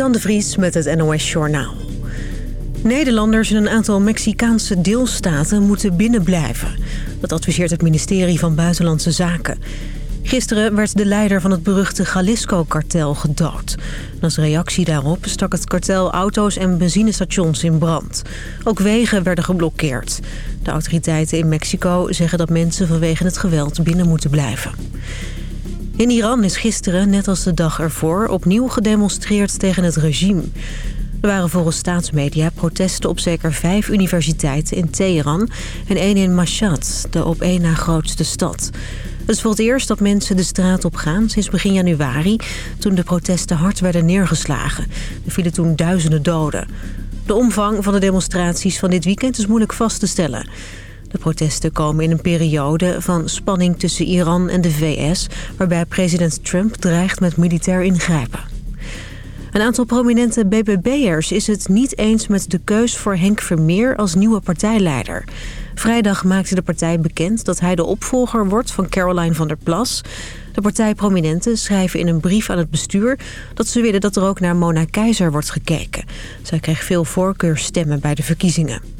Suzanne de Vries met het NOS Journaal. Nederlanders in een aantal Mexicaanse deelstaten moeten binnenblijven. Dat adviseert het ministerie van Buitenlandse Zaken. Gisteren werd de leider van het beruchte Jalisco-kartel gedood. als reactie daarop stak het kartel auto's en benzinestations in brand. Ook wegen werden geblokkeerd. De autoriteiten in Mexico zeggen dat mensen vanwege het geweld binnen moeten blijven. In Iran is gisteren, net als de dag ervoor, opnieuw gedemonstreerd tegen het regime. Er waren volgens staatsmedia protesten op zeker vijf universiteiten in Teheran en één in Mashhad, de op één na grootste stad. Het is voor het eerst dat mensen de straat op gaan sinds begin januari... toen de protesten hard werden neergeslagen. Er vielen toen duizenden doden. De omvang van de demonstraties van dit weekend is moeilijk vast te stellen. De protesten komen in een periode van spanning tussen Iran en de VS... waarbij president Trump dreigt met militair ingrijpen. Een aantal prominente BBB'ers is het niet eens met de keus voor Henk Vermeer als nieuwe partijleider. Vrijdag maakte de partij bekend dat hij de opvolger wordt van Caroline van der Plas. De partijprominenten schrijven in een brief aan het bestuur... dat ze willen dat er ook naar Mona Keizer wordt gekeken. Zij kreeg veel voorkeurstemmen bij de verkiezingen.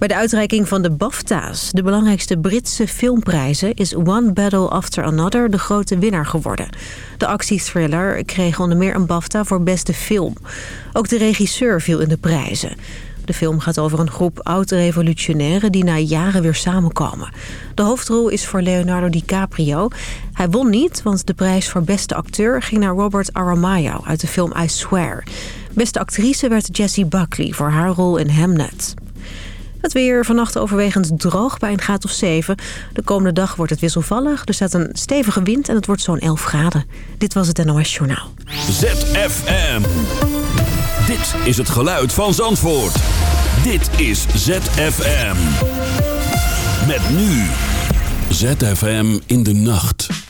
Bij de uitreiking van de BAFTA's, de belangrijkste Britse filmprijzen... is One Battle After Another de grote winnaar geworden. De actiethriller kreeg onder meer een BAFTA voor beste film. Ook de regisseur viel in de prijzen. De film gaat over een groep oud-revolutionairen die na jaren weer samenkomen. De hoofdrol is voor Leonardo DiCaprio. Hij won niet, want de prijs voor beste acteur ging naar Robert Aramayo uit de film I Swear. Beste actrice werd Jessie Buckley voor haar rol in Hamnet. Het weer vannacht overwegend droog bij een graad of 7. De komende dag wordt het wisselvallig. Er staat een stevige wind en het wordt zo'n 11 graden. Dit was het NOS Journaal. ZFM. Dit is het geluid van Zandvoort. Dit is ZFM. Met nu. ZFM in de nacht.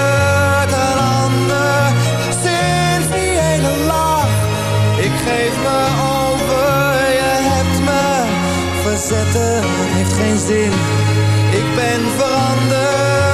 zetten, heeft geen zin. Ik ben veranderd.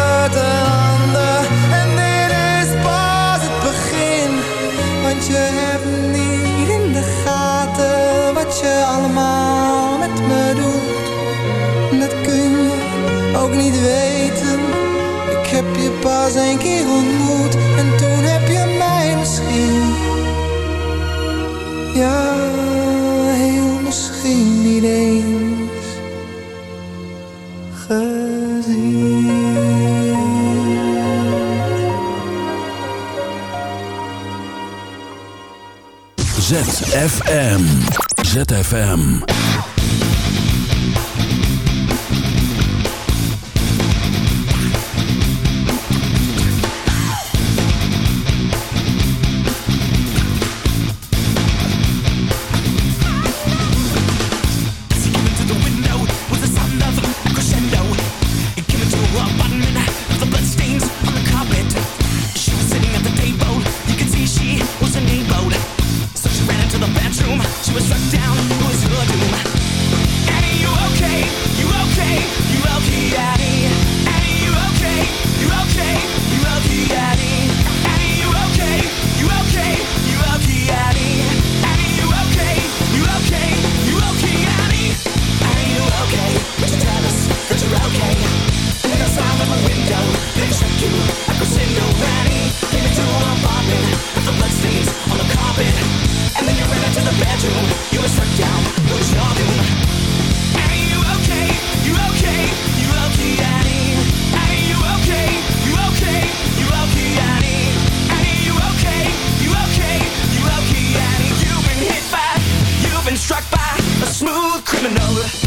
ZFM. ZFM. me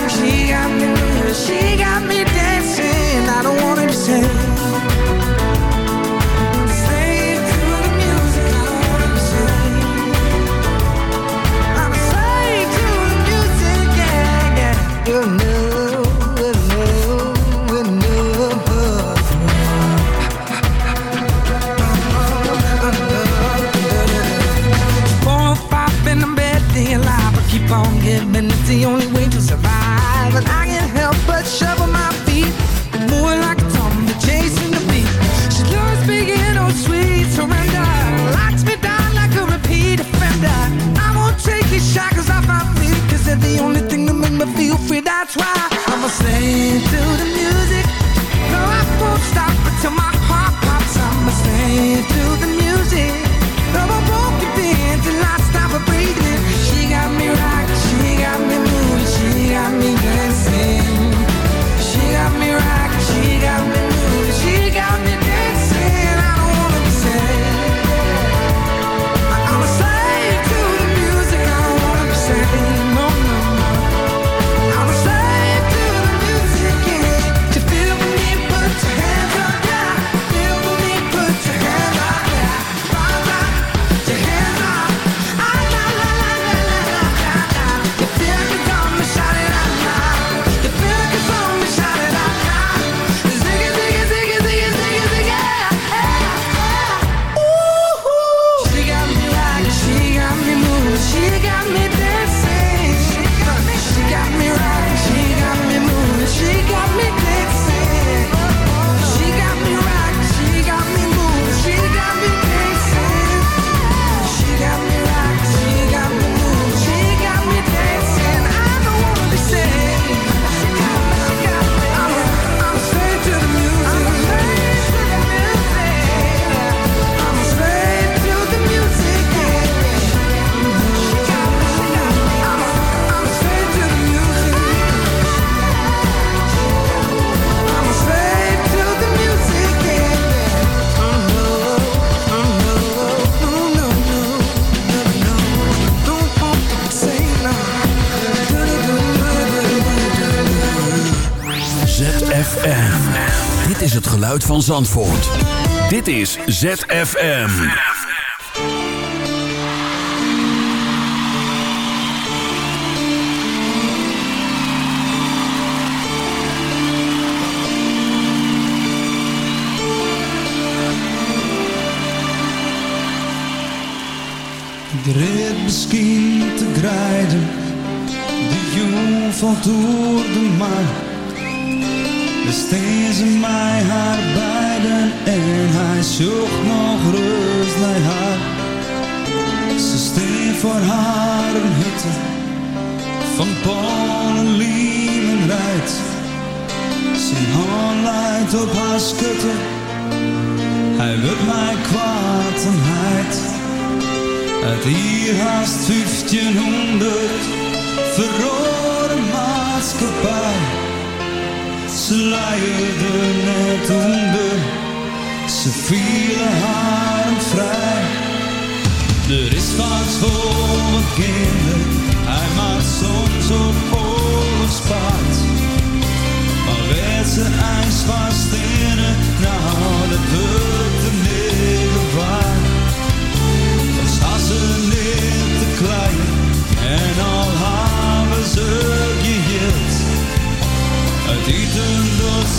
시간 되는 시간 ZFM. Dit is het geluid van Zandvoort. Dit is ZFM. Ik red misschien grijden, de jong valt door de maan. De steeds in mij haar beiden en hij zocht nog rust naar haar. Ze steen voor haar een hutte van Polen, lieven rijdt. Zijn hand leidt op haar schutte, hij wil mij kwaad en heid. Uit hier haast 1500 verrode maatschappij. Ze luierde net onder, ze vielen haar vrij. Er is wat voor mijn kinderen, hij maakt soms op oorlogspaard. Maar werd ze ijsvast in het, nou dat wordt de middel waard. Dan staan ze niet te klein en al hadden ze Eten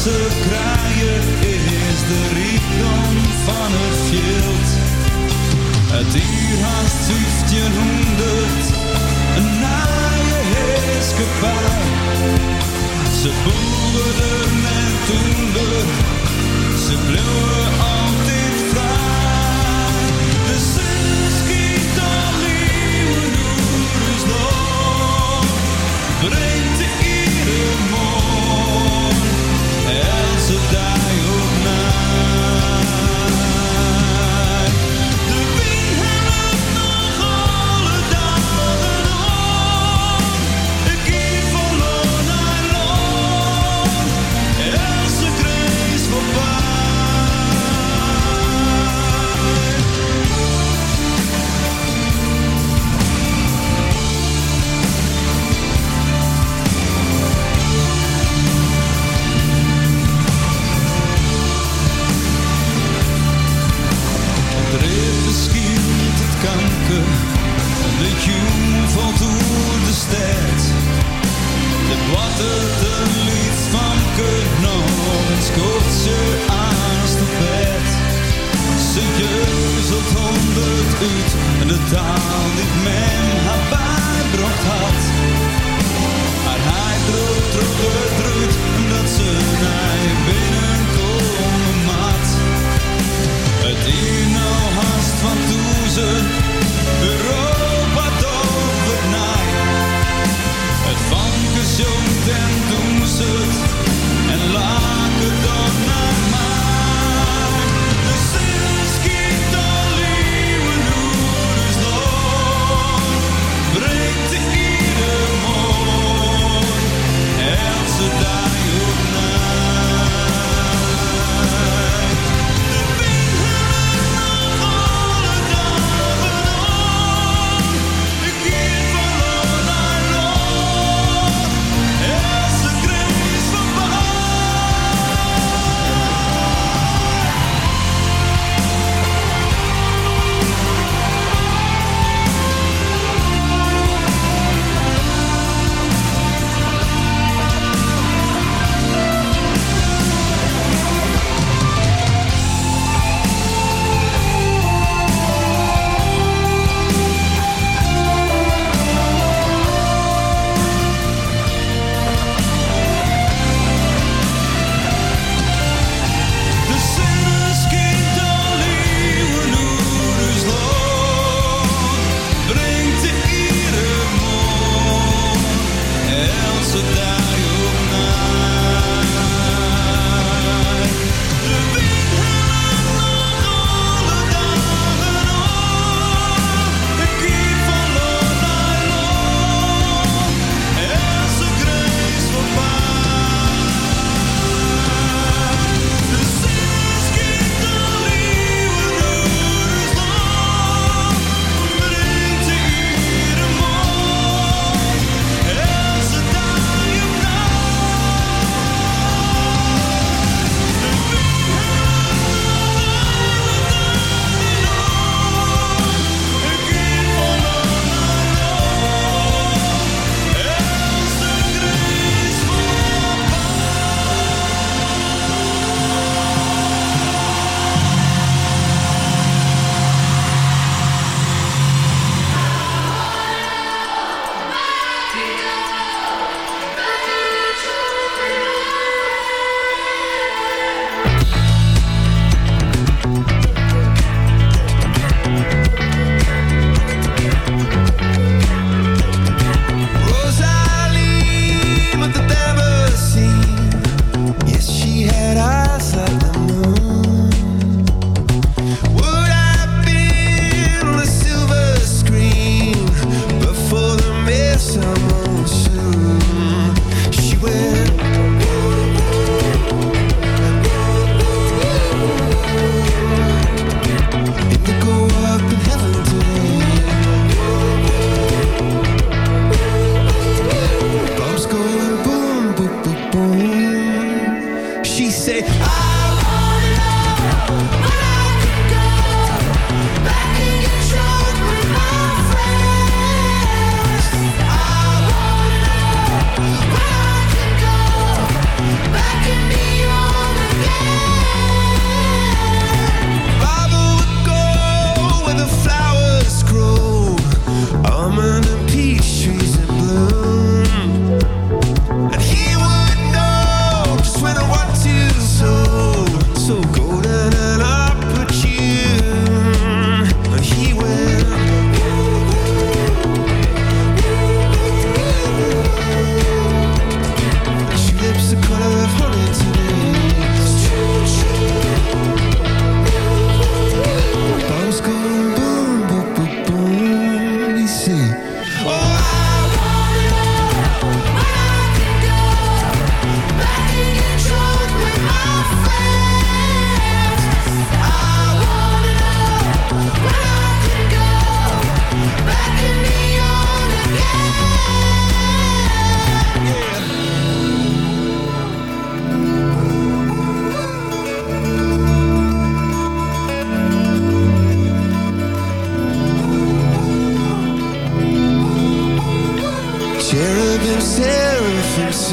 ze krijgen is de rijkdom van het veld. Het uur haast 1500, een naaie heerskepaar. Ze boerden en toender, ze bleven altijd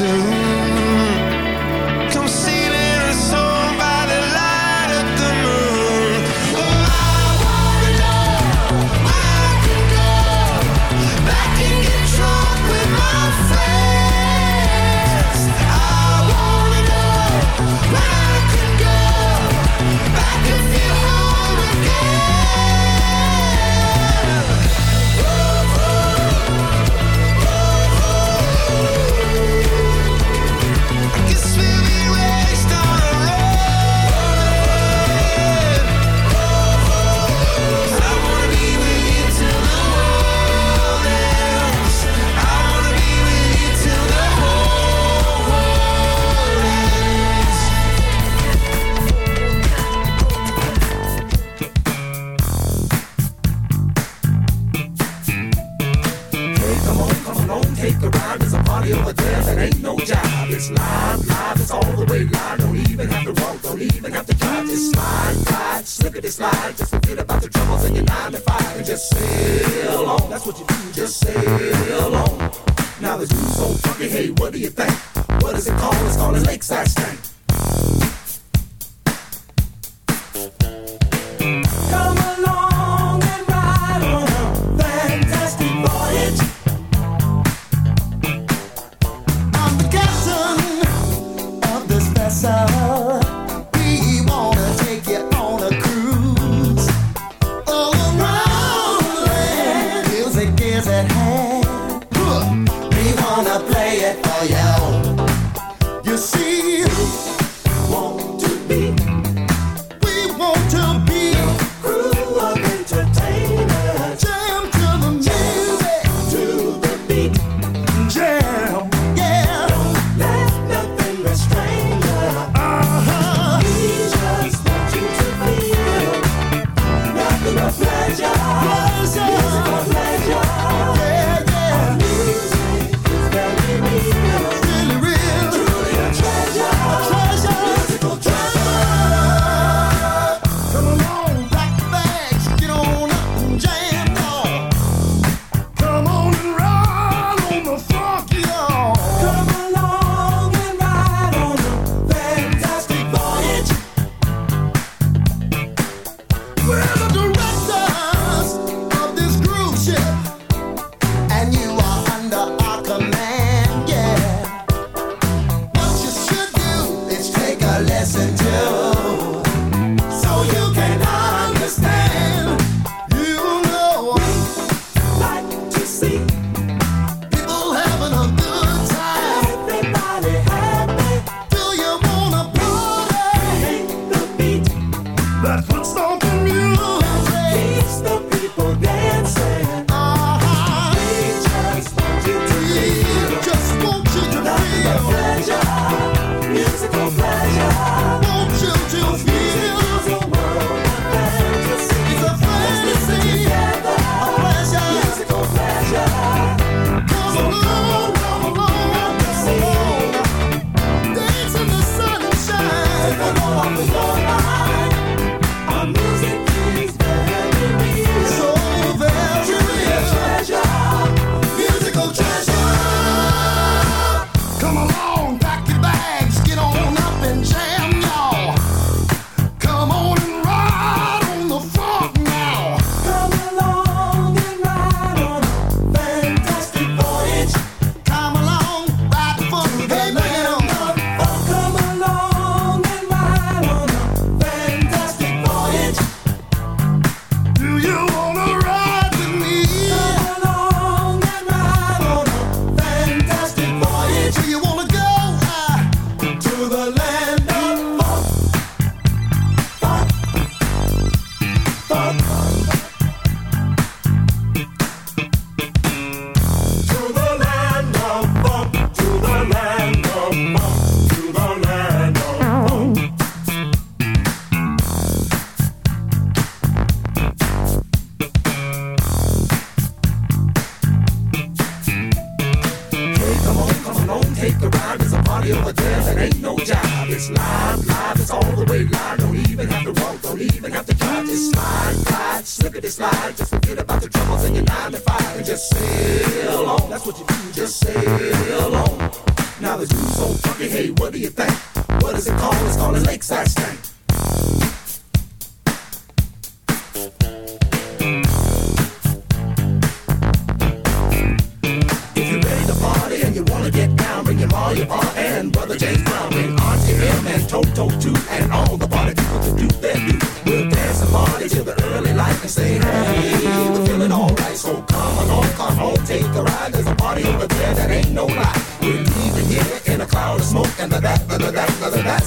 to that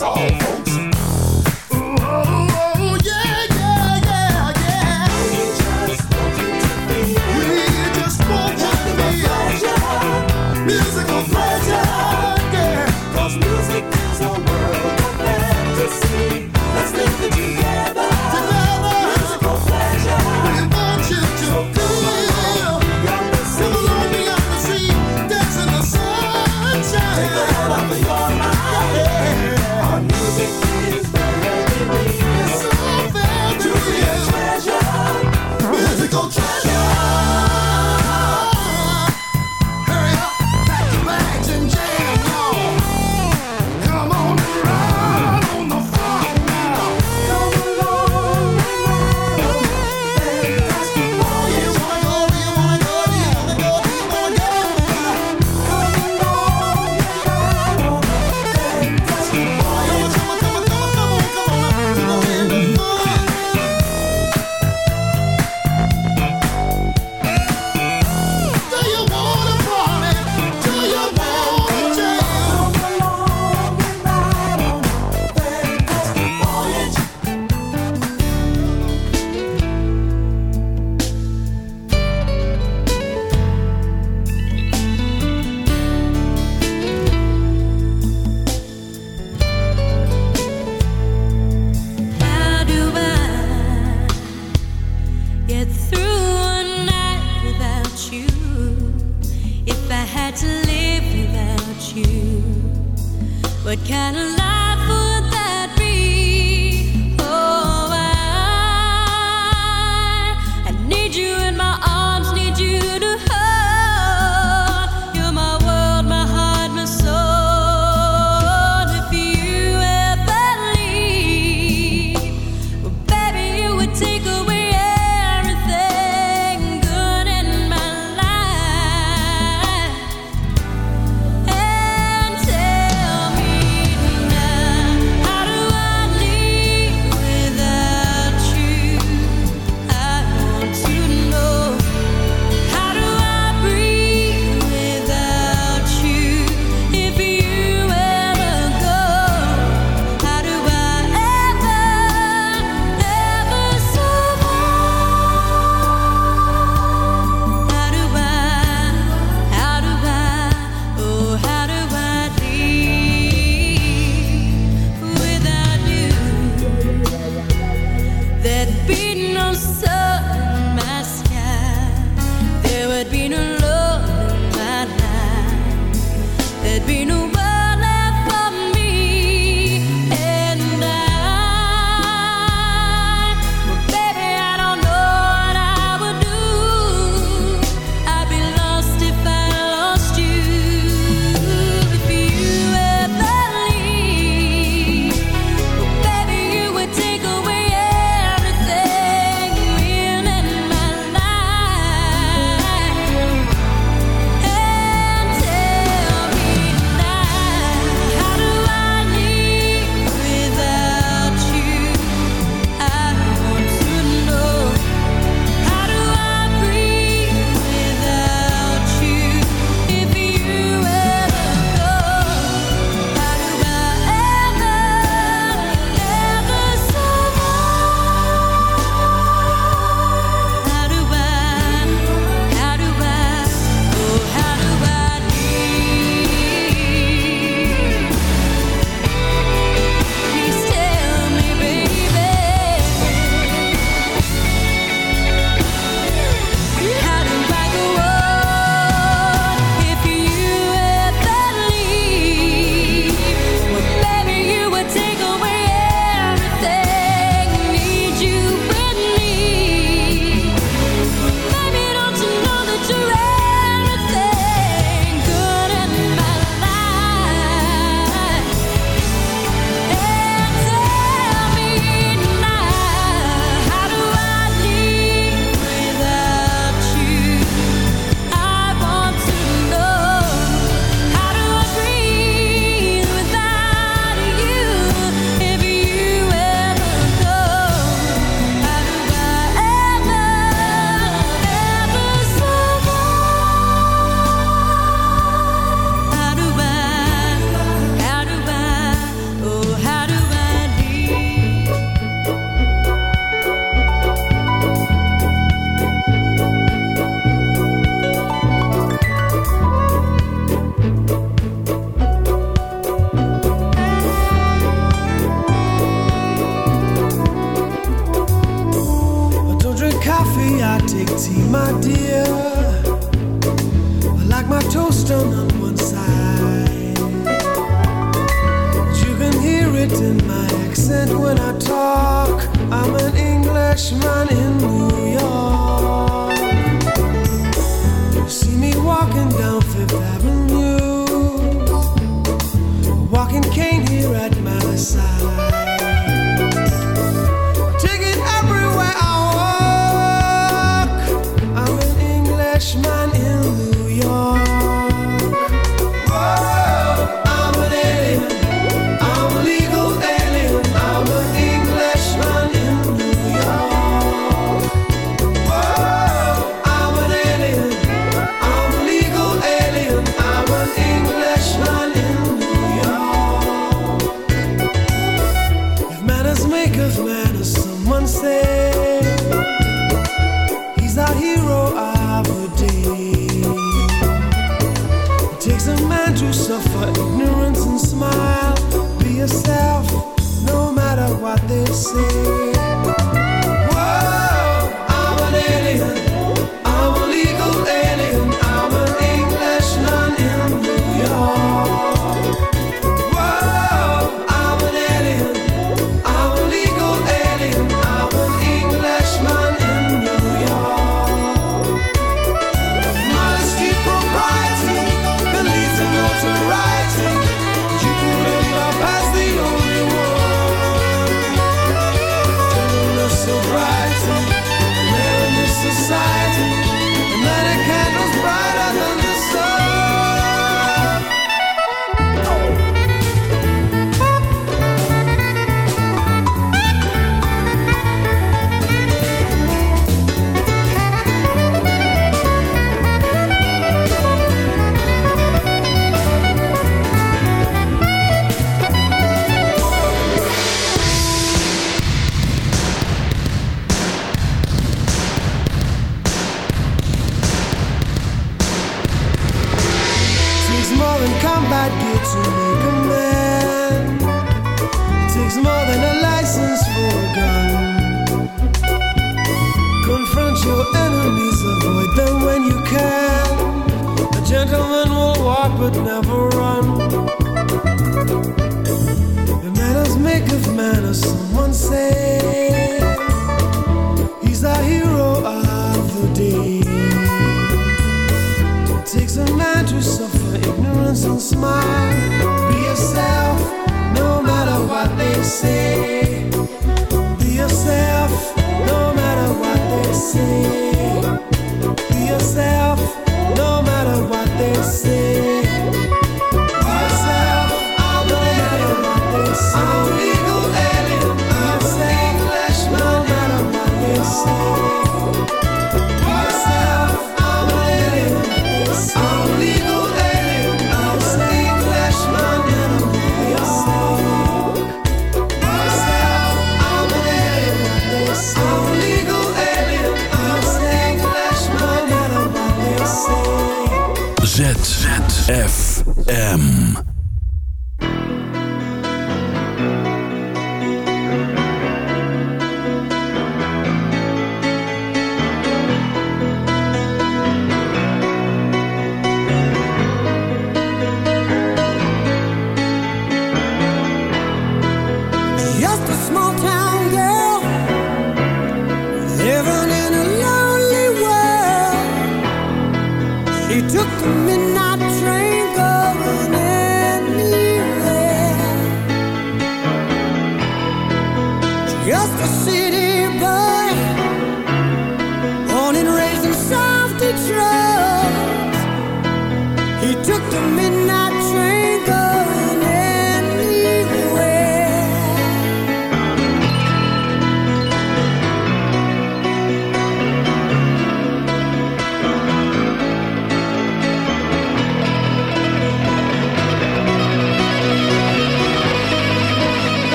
soul. alive